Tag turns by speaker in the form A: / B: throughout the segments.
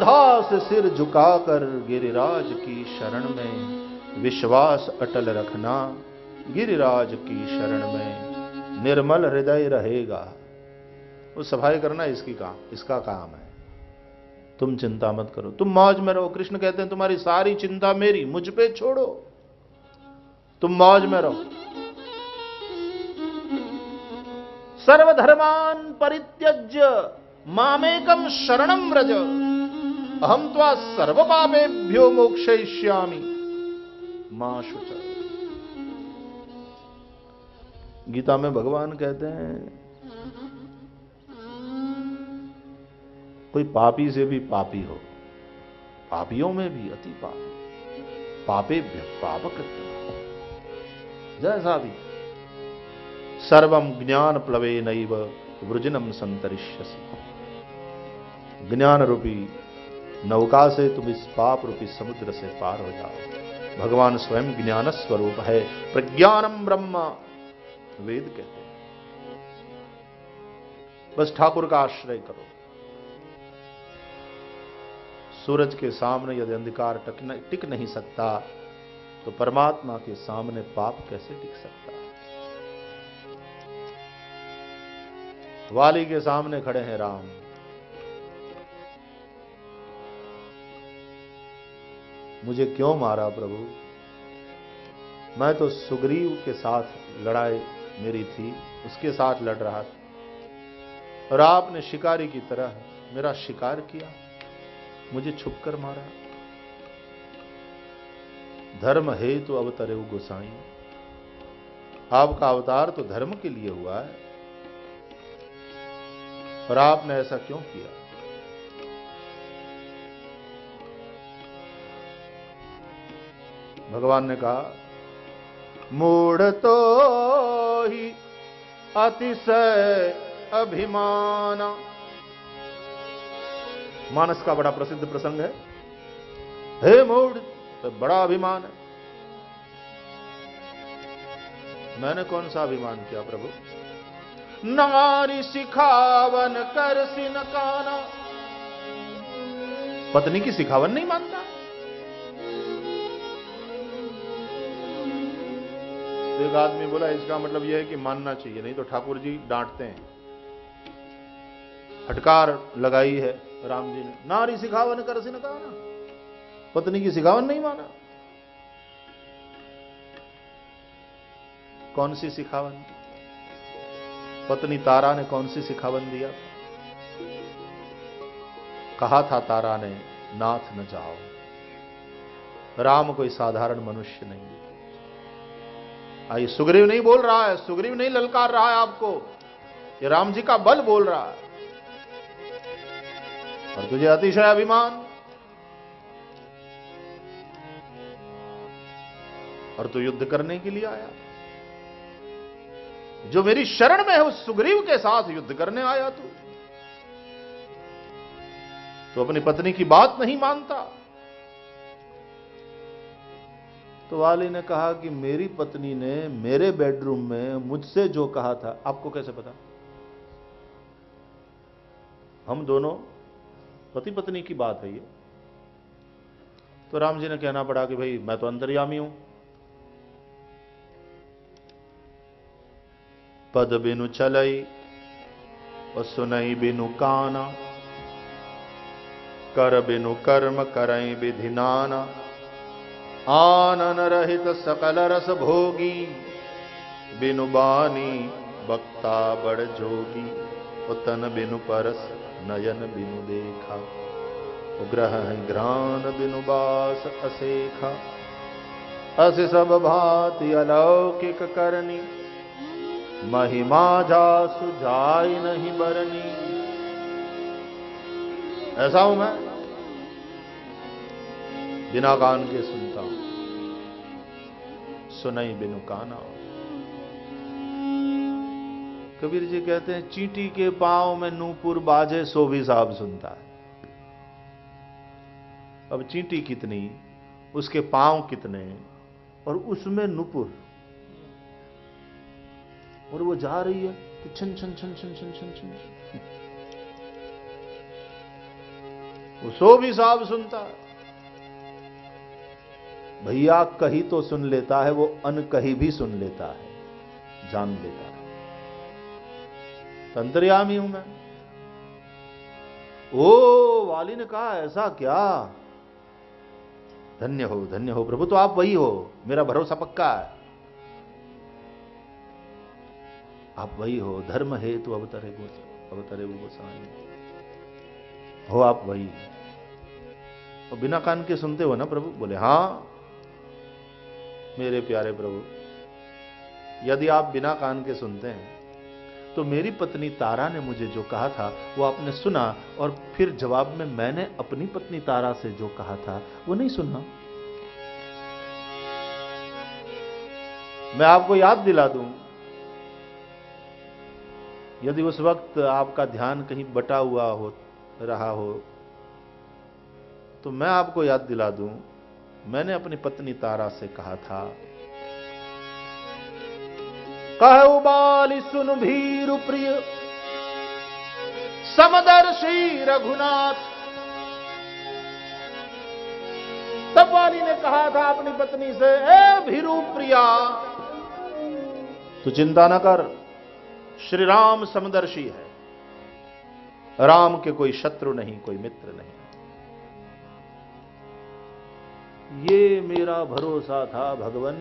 A: श्रद्धा से सिर झुकाकर गिरिराज की शरण में विश्वास अटल रखना गिरिराज की शरण में निर्मल हृदय रहेगा। वो सफ़ाई करना इसकी काम, इसका काम है। तुम चिंता मत करो। तुम मौज में रहो। कृष्ण कहते हैं, तुम्हारी सारी चिंता मेरी, मुझ पे छोड़ो। तुम मौज में रहो। सर्वधर्मान परित्यज्य मामेकम शरणम व्रज। अहम त्वा सर्व पापेभ्यो मोक्षयिष्यामि। माँ शुच। गीता में भगवान कहते हैं, कोई पापी से भी पापी हो, पापियों में भी अति पापी पापे पाप जैसा भी सर्वम ज्ञान प्लवे नैव वृजनम संतरिष्यसी। ज्ञान रूपी नौका से तुम इस पाप रूपी समुद्र से पार हो जाओ। भगवान स्वयं ज्ञान स्वरूप है। प्रज्ञानम ब्रह्म, वेद कहते हैं। बस ठाकुर का आश्रय करो। सूरज के सामने यदि अंधकार टिक नहीं सकता तो परमात्मा के सामने पाप कैसे टिक सकता? वाली के सामने खड़े हैं राम। मुझे क्यों मारा प्रभु? मैं तो सुग्रीव के साथ लड़ाई मेरी थी, उसके साथ लड़ रहा था। और आपने शिकारी की तरह मेरा शिकार किया, मुझे छुपकर मारा। धर्म हे तो अवतरे गोसाई। आपका अवतार तो धर्म के लिए हुआ है। और आपने ऐसा क्यों किया? भगवान ने कहा मूढ़ तो ही अतिशय अभिमान। मानस का बड़ा प्रसिद्ध प्रसंग है। हे मूढ़ तो बड़ा अभिमान है। मैंने कौन सा अभिमान किया प्रभु? नारी सिखावन कर सिनकाना। पत्नी की सिखावन नहीं मानता? तो एक आदमी बोला, इसका मतलब यह है कि मानना चाहिए, नहीं तो ठाकुर जी डांटते हैं। फटकार लगाई है राम जी ने। नारी सिखावन कर सिनकाना पत्नी की सिखावन नहीं माना। कौन सी सिखावन? पत्नी तारा ने कौन सी सिखावन दिया? कहा था तारा ने, नाथ न जाओ। राम कोई साधारण मनुष्य नहीं। आई सुग्रीव नहीं बोल रहा है, सुग्रीव नहीं ललकार रहा है आपको। ये राम जी का बल बोल रहा है। और तुझे अतिशय अभिमान। और तू युद्ध करने के लिए आया। जो मेरी शरण में है, उस सुग्रीव के साथ युद्ध करने आया तू। तो अपनी पत्नी की बात नहीं मानता। तो वाली ने कहा कि मेरी पत्नी ने मेरे बेडरूम में मुझसे जो कहा था, आपको कैसे पता? हम दोनों पति पत्नी की बात है ये। तो राम जी ने कहना पड़ा कि भाई, मैं तो अंतर्यामी हूँ। पद बिनु चलई, और सुनई बिनु काना। कर बिनु कर्म, करई विधि नाना। आनन रहित सकल रस भोगी, बिनु बानी बक्ता बड़ जोगी, उतन बिनु परस नयन बिनु देखा। उग्रह ग्रान बिनु बास असेखा। अस सब भांति अलौकिक करनी, महिमा जा सुझाई नहीं बरनी। ऐसा हूँ मैं? बिना कान के सुनता सुनई बिनु काना। कबीर जी कहते हैं, चींटी के पाँव में नूपुर बाजे, सो भी साहब सुनता है। अब चींटी कितनी, उसके पाँव कितने, और उसमें नुपुर। और वो जा रही है तो छन छन छन छन छन छन छन। वो सो भी साहब सुनता है। भैया कही तो सुन लेता है, वो अन कही भी सुन लेता है, जान लेता है। तंत्रयामी हूँ मैं। ओ, वाली ने कहा, ऐसा क्या? धन्य हो धन्य हो, प्रभु तो आप वही हो, मेरा भरोसा पक्का है। आप वही हो, धर्म हेतु अवतरे अवतरे वो गोसाई। हो, आप वही और बिना कान के सुनते हो ना प्रभु? बोले, हाँ। मेरे प्यारे प्रभु, यदि आप बिना कान के सुनते हैं तो मेरी पत्नी तारा ने मुझे जो कहा था, वो आपने सुना और फिर जवाब में मैंने अपनी पत्नी तारा से जो कहा था, वो नहीं सुना। मैं आपको याद दिला दूँ, यदि उस वक्त आपका ध्यान कहीं बटा हुआ हो, रहा हो तो मैं आपको याद दिला दूँ मैंने अपनी पत्नी तारा से कहा था, कह उबाली सुन भीरु प्रिय, समदर्शी रघुनाथ। तब वाली ने कहा था अपनी पत्नी से, ए भीरु प्रिया, तू चिंता ना कर, श्री राम समदर्शी है। राम के कोई शत्रु नहीं, कोई मित्र नहीं। ये मेरा भरोसा था भगवान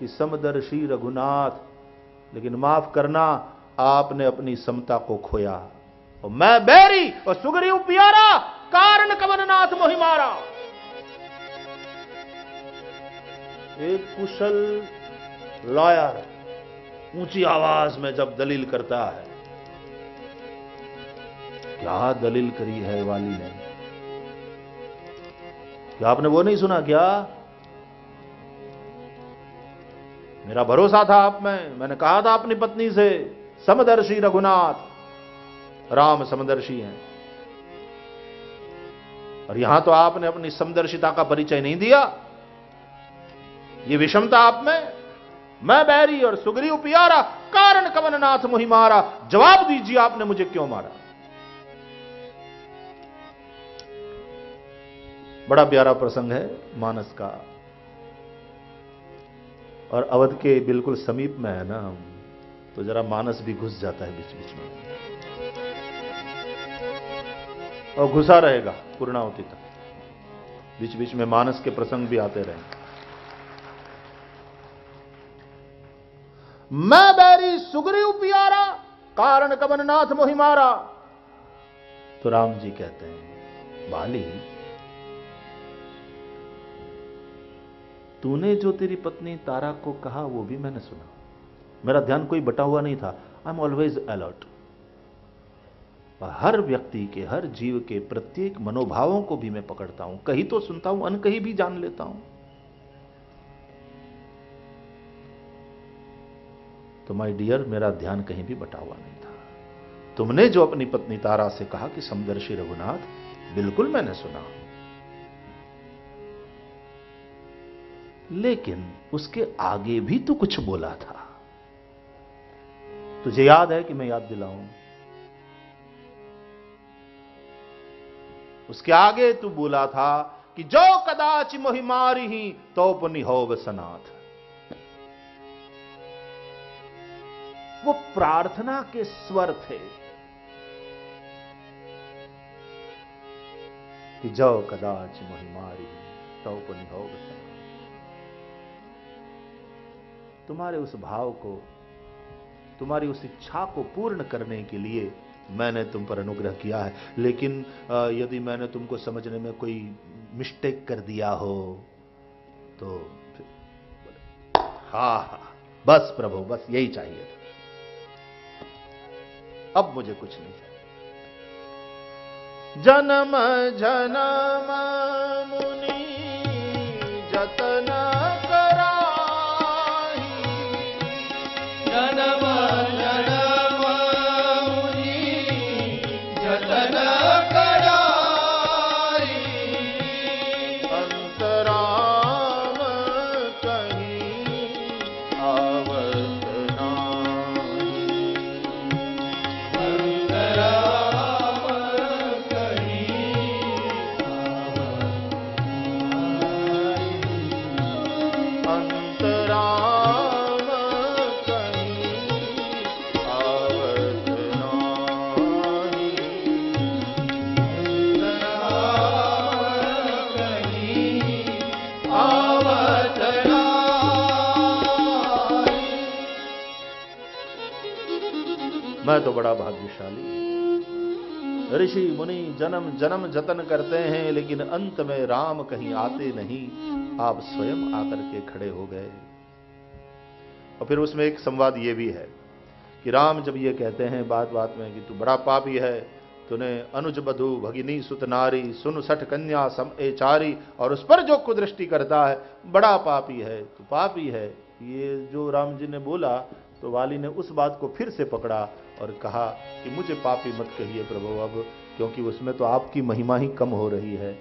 A: कि समदर्शी रघुनाथ, लेकिन माफ़ करना, आपने अपनी समता को खोया। और मैं बैरी और सुगरी प्यारा, कारण कमननाथ मोहि मारा एक कुशल लॉयर ऊँची आवाज़ में जब दलील करता है, क्या दलील करी है वाली ने? क्या आपने वो नहीं सुना क्या? मेरा भरोसा था आप में। मैंने कहा था अपनी पत्नी से, समदर्शी रघुनाथ। राम समदर्शी हैं। और यहाँ तो आपने अपनी समदर्शिता का परिचय नहीं दिया। ये विषमता आप में। मैं बैरी और सुग्रीव पियारा, कारण कमननाथ मुहि मारा। जवाब दीजिए आपने मुझे क्यों मारा? बड़ा प्यारा प्रसंग है मानस का। और अवध के बिल्कुल समीप में है ना हम तो जरा मानस भी घुस जाता है बीच बीच में। और घुसा रहेगा पूर्णावती तक। बीच बीच में मानस के प्रसंग भी आते रहेंगे मैं बैरी सुग्रीव पियारा, कारण कमननाथ मोहि मारा तो राम जी कहते हैं, बाली तूने जो तेरी पत्नी तारा को कहा, वो भी मैंने सुना। मेरा ध्यान कोई बटा हुआ नहीं था। आई एम ऑलवेज अलर्ट हर व्यक्ति के, हर जीव के प्रत्येक मनोभावों को भी मैं पकड़ता हूँ। कहीं तो सुनता हूँ अनकहीं भी जान लेता हूँ। तो माय डियर मेरा ध्यान कहीं भी बटा हुआ नहीं था। तुमने जो अपनी पत्नी तारा से कहा कि समदर्शी रघुनाथ, बिल्कुल मैंने सुना। लेकिन उसके आगे भी तो कुछ बोला था। तुझे याद है कि मैं याद दिलाऊं? उसके आगे तू बोला था कि जो कदाच मोहिमारी ही तो निहोव सनाथ। वो प्रार्थना के स्वर थे कि जो कदाच मोहिमारी तो निहोव सनाथ। तुम्हारे उस भाव को, तुम्हारी उस इच्छा को पूर्ण करने के लिए मैंने तुम पर अनुग्रह किया है। लेकिन यदि मैंने तुमको समझने में कोई मिस्टेक कर दिया हो तो हा हा। बस प्रभु, बस यही चाहिए था। अब मुझे कुछ नहीं चाहिए। जन्म जन्म मैं तो बड़ा भाग्यशाली ऋषि मुनि जन्म जन्म जतन करते हैं, लेकिन अंत में राम कहीं आते नहीं। आप स्वयं आकर के खड़े हो गए। और फिर उसमें एक संवाद ये भी है कि राम जब ये कहते हैं बात बात में कि तू बड़ा पापी है, तूने अनुज बधु भगिनी सुत नारी सुन सठ कन्या सम ए चारी, और उस पर जो कुदृष्टि करता है, बड़ा पापी है, तू पापी है। ये जो राम जी ने बोला तो वाली ने उस बात को फिर से पकड़ा और कहा कि मुझे पापी मत कहिए प्रभु अब, क्योंकि उसमें तो आपकी महिमा ही कम हो रही है,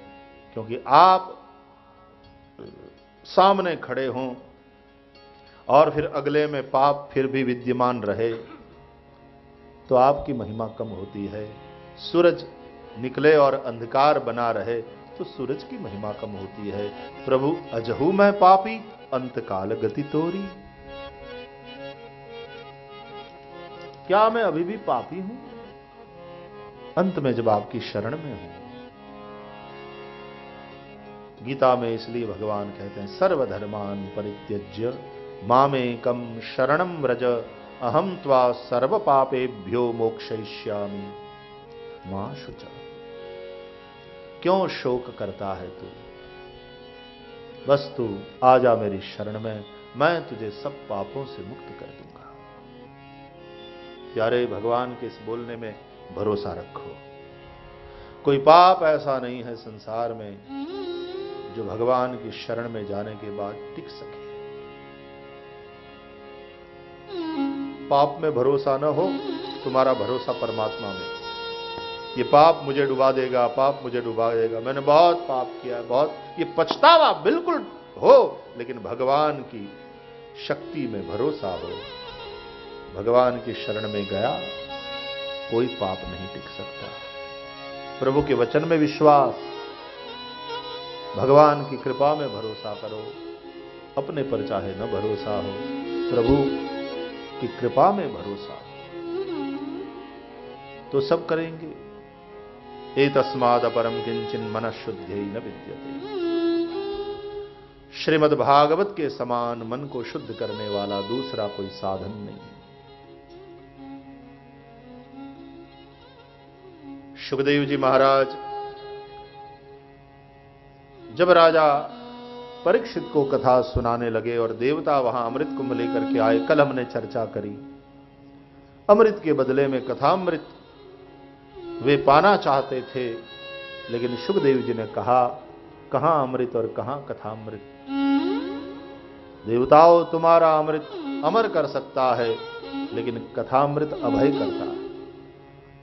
A: क्योंकि आप सामने खड़े हों और फिर अगले में पाप फिर भी विद्यमान रहे तो आपकी महिमा कम होती है। सूरज निकले और अंधकार बना रहे तो सूरज की महिमा कम होती है। प्रभु, अजहू मैं पापी, अंतकाल गति तोरी। क्या मैं अभी भी पापी हूँ? अंत में जब आपकी शरण में हूँ। गीता में इसलिए भगवान कहते हैं, सर्वधर्मान परित्यज्य मामे कम शरणम व्रज अहम त्वा सर्व पापेभ्यो मोक्षयिष्यामि। माँ शुच, क्यों शोक करता है तू? बस तू आ जा मेरी शरण में, मैं तुझे सब पापों से मुक्त कर दूँगा। प्यारे भगवान के इस बोलने में भरोसा रखो। कोई पाप ऐसा नहीं है संसार में जो भगवान की शरण में जाने के बाद टिक सके। पाप में भरोसा न हो, तुम्हारा भरोसा परमात्मा में। ये पाप मुझे डुबा देगा, पाप मुझे डुबा देगा। मैंने बहुत पाप किया बहुत। ये पछतावा बिल्कुल हो, लेकिन भगवान की शक्ति में भरोसा हो। भगवान की शरण में गया, कोई पाप नहीं टिक सकता। प्रभु के वचन में विश्वास, भगवान की कृपा में भरोसा करो, अपने पर चाहे न भरोसा हो, प्रभु की कृपा में भरोसा तो सब करेंगे। ए तस्माद अपरम किंचन मन शुद्ध न विद्यते। श्रीमद भागवत के समान मन को शुद्ध करने वाला दूसरा कोई साधन नहीं। सुखदेव जी महाराज। जब राजा परीक्षित को कथा सुनाने लगे और देवता वहाँ अमृत कुंभ लेकर के आए कल हमने चर्चा करी। अमृत के बदले में कथामृत वे पाना चाहते थे, लेकिन सुखदेव जी ने कहा, कहाँ अमृत और कहाँ कथामृत? देवताओं, तुम्हारा अमृत अमर कर सकता है, लेकिन कथामृत अभय करता है।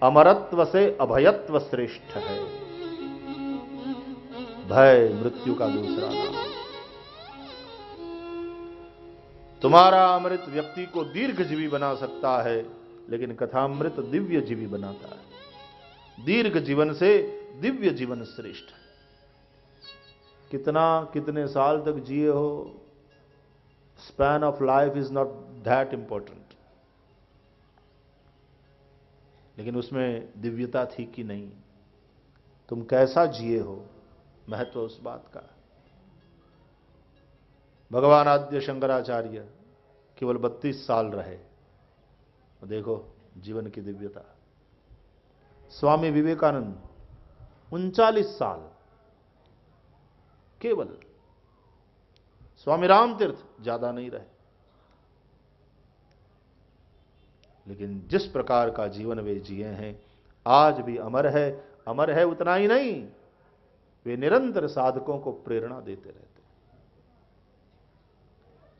A: अमरत्व से अभयत्व श्रेष्ठ है। भय मृत्यु का दूसरा नाम। तुम्हारा अमृत व्यक्ति को दीर्घ जीवी बना सकता है, लेकिन कथामृत दिव्य जीवी बनाता है। दीर्घ जीवन से दिव्य जीवन श्रेष्ठ कितना कितने साल तक जिए हो span of life is not that important लेकिन उसमें दिव्यता थी कि नहीं? तुम कैसा जिए हो? महत्व उस बात का। भगवान आद्य शंकराचार्य केवल बत्तीस साल रहे। देखो, जीवन की दिव्यता। स्वामी विवेकानंद, उनचालीस साल। केवल। स्वामी राम तीर्थ ज़्यादा नहीं रहे। लेकिन जिस प्रकार का जीवन वे जिए हैं, आज भी अमर है अमर है उतना ही नहीं, वे निरंतर साधकों को प्रेरणा देते रहते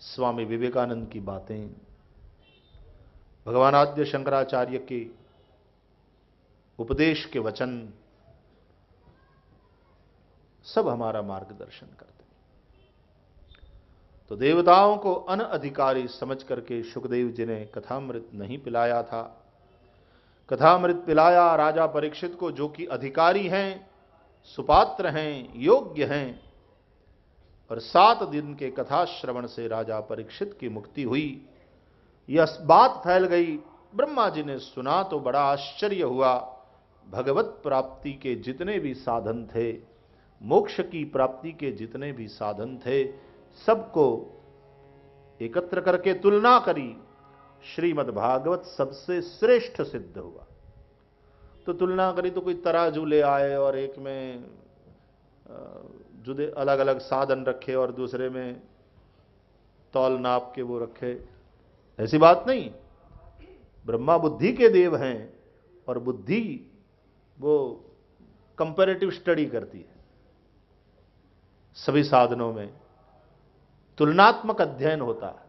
A: स्वामी विवेकानंद की बातें, भगवान आद्य शंकराचार्य के उपदेश के वचन, सब हमारा मार्गदर्शन करते तो देवताओं को अन अधिकारी समझ करके सुखदेव जी ने कथामृत नहीं पिलाया था। कथामृत पिलाया, राजा परीक्षित को जो कि अधिकारी हैं, सुपात्र हैं, योग्य हैं, और सात दिन के कथा श्रवण से राजा परीक्षित की मुक्ति हुई। यह बात फैल गई। ब्रह्मा जी ने सुना तो बड़ा आश्चर्य हुआ। भगवत प्राप्ति के जितने भी साधन थे, मोक्ष की प्राप्ति के जितने भी साधन थे सबको एकत्र करके तुलना करी। श्रीमद् भागवत सबसे श्रेष्ठ सिद्ध हुआ। तो तुलना करी तो कोई तराजू ले आए और एक में जुदे अलग अलग साधन रखे और दूसरे में तौल नाप के वो रखे। ऐसी बात नहीं। ब्रह्मा बुद्धि के देव हैं और बुद्धि वो कंपेरेटिव स्टडी करती है। सभी साधनों में। तुलनात्मक अध्ययन होता है।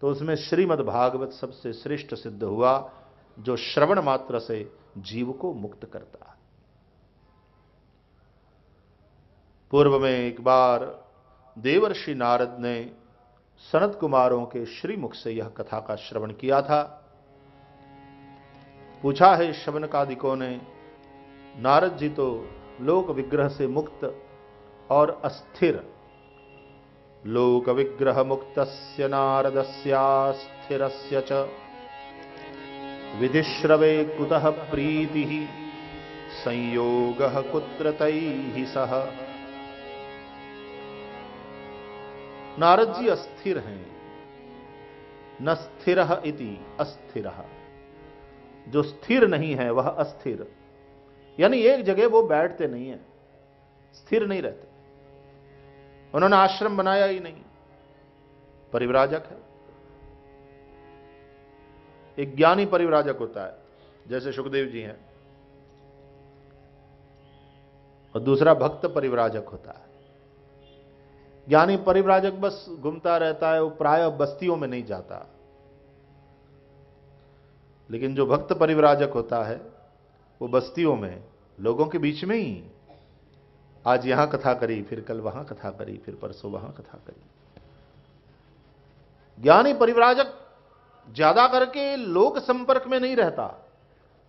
A: तो उसमें श्रीमद् भागवत सबसे श्रेष्ठ सिद्ध हुआ, जो श्रवण मात्र से जीव को मुक्त करता है। पूर्व में एक बार देवर्षि नारद ने सनत कुमारों के श्रीमुख से यह कथा का श्रवण किया था। पूछा, है श्रवण कादिकों ने, नारद जी तो लोक विग्रह से मुक्त और अस्थिर लोक विग्रह मुक्त नारदस्यास्थिर च। विधिश्रवे कुतः प्रीति, संयोग कुत्र सह। नारद जी अस्थिर हैं। न स्थिर इति अस्थिर। जो स्थिर नहीं है, वह अस्थिर। यानी एक जगह वो बैठते नहीं है। स्थिर नहीं रहते। उन्होंने आश्रम बनाया ही नहीं। परिवराजक है। एक ज्ञानी परिवराजक होता है, जैसे सुखदेव जी हैं। और दूसरा भक्त परिवराजक होता है। ज्ञानी परिवराजक बस घूमता रहता है, वो प्राय बस्तियों में नहीं जाता। लेकिन जो भक्त परिवराजक होता है, वो बस्तियों में, लोगों के बीच में ही आज यहाँ कथा करी, फिर कल वहाँ कथा करी, फिर परसों वहाँ कथा करी। ज्ञानी परिवराजक ज़्यादा करके लोक संपर्क में नहीं रहता।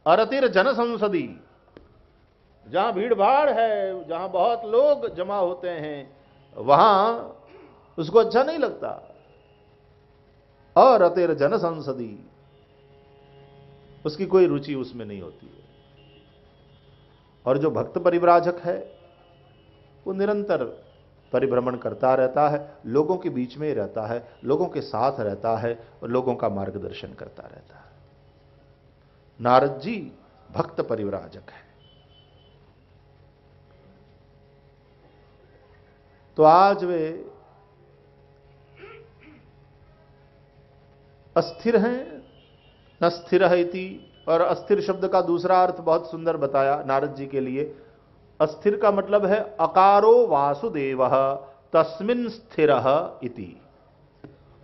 A: अरतिर जन संसदी, जहाँ भीड़ भाड़ है, जहाँ बहुत लोग जमा होते हैं, वहाँ उसको अच्छा नहीं लगता। और अतिर जन संसदी, उसकी कोई रुचि उसमें नहीं होती है। और जो भक्त परिवराजक है वो निरंतर परिभ्रमण करता रहता है, लोगों के बीच में रहता है, लोगों के साथ रहता है और लोगों का मार्गदर्शन करता रहता है। नारद जी भक्त परिवराजक है। तो आज वे अस्थिर हैं, न स्थिर है और अस्थिर शब्द का दूसरा अर्थ बहुत सुंदर बताया नारद जी के लिए। अस्थिर का मतलब है अकारो वासुदेव, तस्मिन स्थिर इति।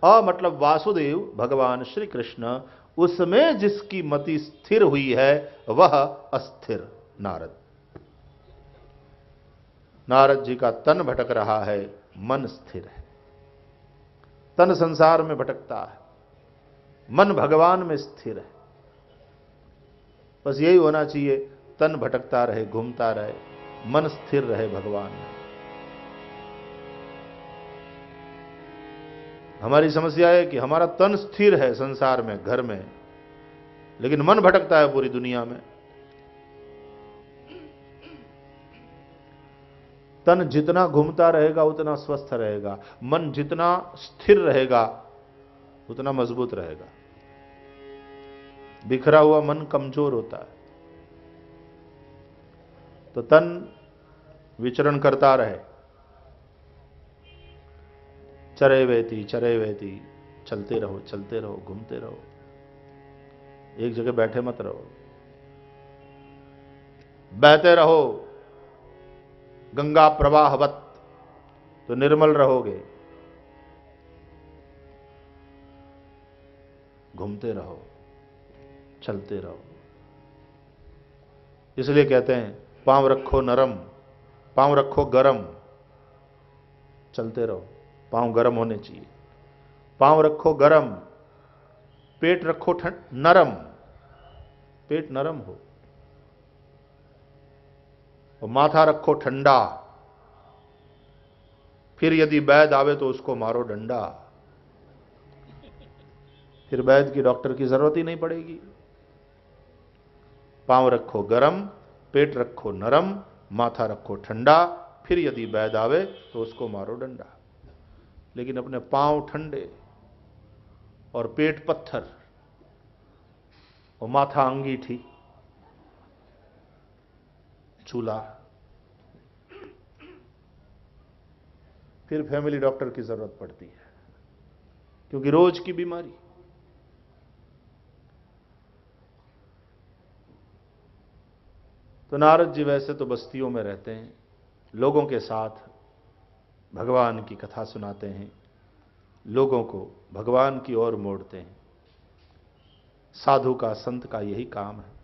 A: अ मतलब वासुदेव, भगवान श्री कृष्ण उसमें जिसकी मति स्थिर हुई है, वह अस्थिर। नारद। नारद जी का तन भटक रहा है, मन स्थिर है। तन संसार में भटकता है। मन भगवान में स्थिर है। बस यही होना चाहिए, तन भटकता रहे, घूमता रहे। मन स्थिर रहे भगवान। में हमारी समस्या है कि हमारा तन स्थिर है संसार में, घर में, लेकिन मन भटकता है पूरी दुनिया में। तन जितना घूमता रहेगा, उतना स्वस्थ रहेगा। मन जितना स्थिर रहेगा, उतना मज़बूत रहेगा। बिखरा हुआ मन कमज़ोर होता है। तो तन विचरण करता रहे। चरे वेती चरे वेती चलते रहो चलते रहो, घूमते रहो। एक जगह बैठे मत रहो। बहते रहो। गंगा प्रवाहवत तो निर्मल रहोगे। घूमते रहो, चलते रहो। इसलिए कहते हैं पाँव रखो नरम, पाँव रखो गरम। चलते रहो, पाँव गरम होने चाहिए। पाँव रखो गरम, पेट रखो ठंड नरम। पेट नरम हो। और माथा रखो ठंडा। फिर यदि वैद आवे तो उसको मारो डंडा। फिर वैद की डॉक्टर की ज़रूरत ही नहीं पड़ेगी। पाँव रखो गरम पेट रखो नरम, माथा रखो ठंडा, फिर यदि बैद आवे तो उसको मारो डंडा। लेकिन अपने पाँव ठंडे और पेट पत्थर और माथा अंगीठी, चूल्हा। फिर फैमिली डॉक्टर की ज़रूरत पड़ती है, क्योंकि रोज की बीमारी। तो नारद जी वैसे तो बस्तियों में रहते हैं, लोगों के साथ भगवान की कथा सुनाते हैं, लोगों को भगवान की ओर मोड़ते हैं। साधु का, संत का यही काम है।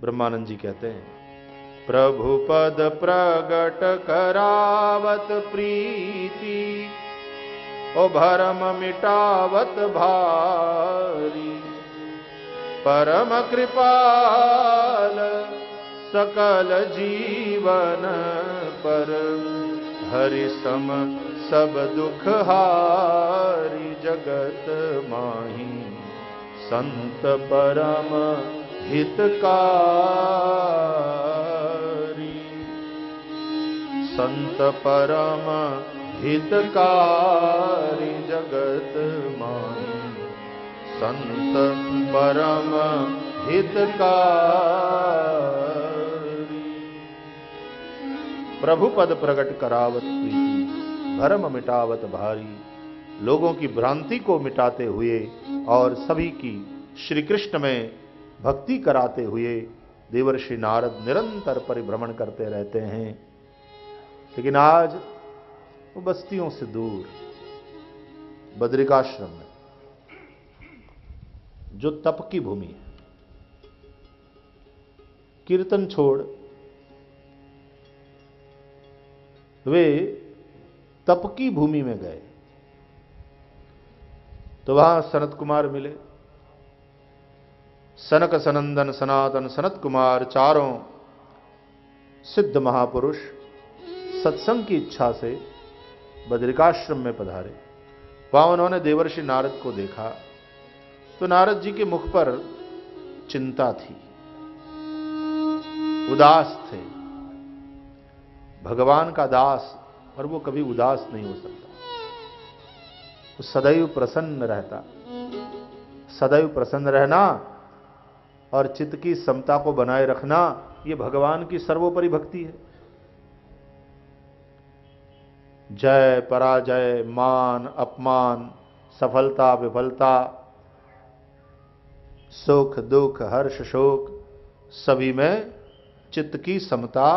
A: ब्रह्मानंद जी कहते हैं, प्रभु पद प्रगट करावत प्रीति, ओ भरम मिटावत भारी। परम कृपाल सकल जीवन पर। हरि सम, सब दुख हारी जगत माही। संत परम हितकार। संत परम हितकारी जगत माही। संत परम हितकारी। प्रभु पद प्रकट करावत प्रीति, भरम मिटावत भारी। लोगों की भ्रांति को मिटाते हुए और सभी की श्री कृष्ण में भक्ति कराते हुए देवर्षि नारद निरंतर परिभ्रमण करते रहते हैं। लेकिन आज वो बस्तियों से दूर, बद्रिकाश्रम में, जो तप की भूमि है। कीर्तन छोड़ वे तप की भूमि में गए। तो वहाँ सनत कुमार मिले। सनक सनंदन सनातन सनत कुमार चारों सिद्ध महापुरुष सत्संग की इच्छा से बद्रिकाश्रम में पधारे। वहाँ उन्होंने देवर्षि नारद को देखा। तो नारद जी के मुख पर चिंता थी। उदास थे। भगवान का दास, और वो कभी उदास नहीं हो सकता। वो सदैव प्रसन्न रहता। सदैव प्रसन्न रहना और चित्त की समता को बनाए रखना, ये भगवान की सर्वोपरि भक्ति है। जय पराजय, मान, अपमान, सफलता, विफलता, सुख, दुख, हर्ष, शोक, सभी में चित्त की समता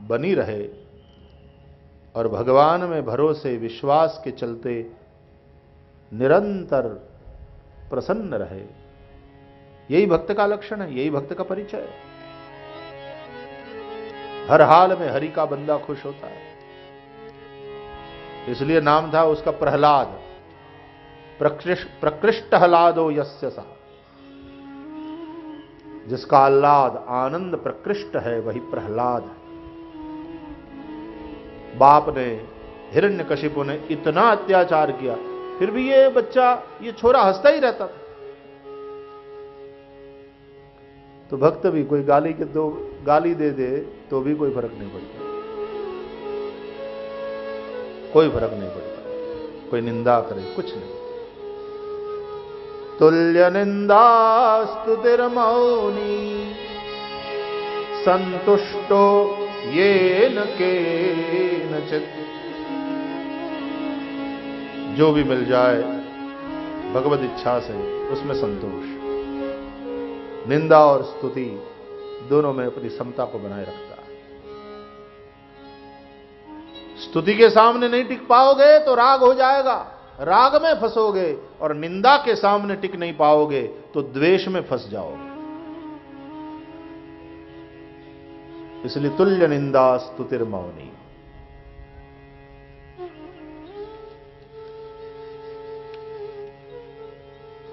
A: बनी रहे। और भगवान में भरोसे, विश्वास के चलते निरंतर प्रसन्न रहे। यही भक्त का लक्षण है, यही भक्त का परिचय है। हर हाल में हरि का बंदा खुश होता है। इसलिए नाम था उसका प्रहलाद। प्रकृष्ट हलादो यस्य सा। जिसका आह्लाद, आनंद प्रकृष्ट है, वही प्रहलाद है। बाप ने हिरण्य हिरण्यकशिपु ने इतना अत्याचार किया, फिर भी ये बच्चा, ये छोरा हंसता ही रहता था। तो भक्त भी कोई गाली के दो, गाली दे दे तो भी कोई फ़र्क नहीं पड़ता। कोई फ़र्क नहीं पड़ता। कोई निंदा करे, कुछ नहीं। तुल्य निंदा मौनी संतुष्टो ये न के नचित जो भी मिल जाए, भगवत इच्छा से, उसमें संतोष। निंदा और स्तुति दोनों में अपनी समता को बनाए रखता है। स्तुति के सामने नहीं टिक पाओगे तो राग हो जाएगा। राग में फंसोगे और निंदा के सामने टिक नहीं पाओगे तो द्वेष में फंस जाओगे। इसलिए तुल्य निंदा स्तुतिर मौनी।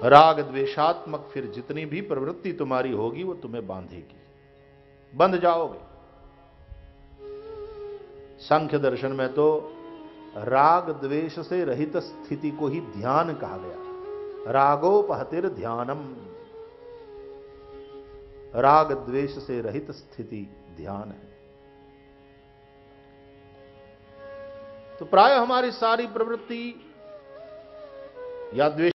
A: राग द्वेषात्मक फिर जितनी भी प्रवृत्ति तुम्हारी होगी, वो तुम्हें बांधेगी। बंध जाओगे। संख्य दर्शन में तो राग द्वेष से रहित स्थिति को ही ध्यान कहा गया रागोपहतिर ध्यानम। राग द्वेष से रहित स्थिति ध्यान है। तो प्राय हमारी सारी प्रवृत्ति या द्वेष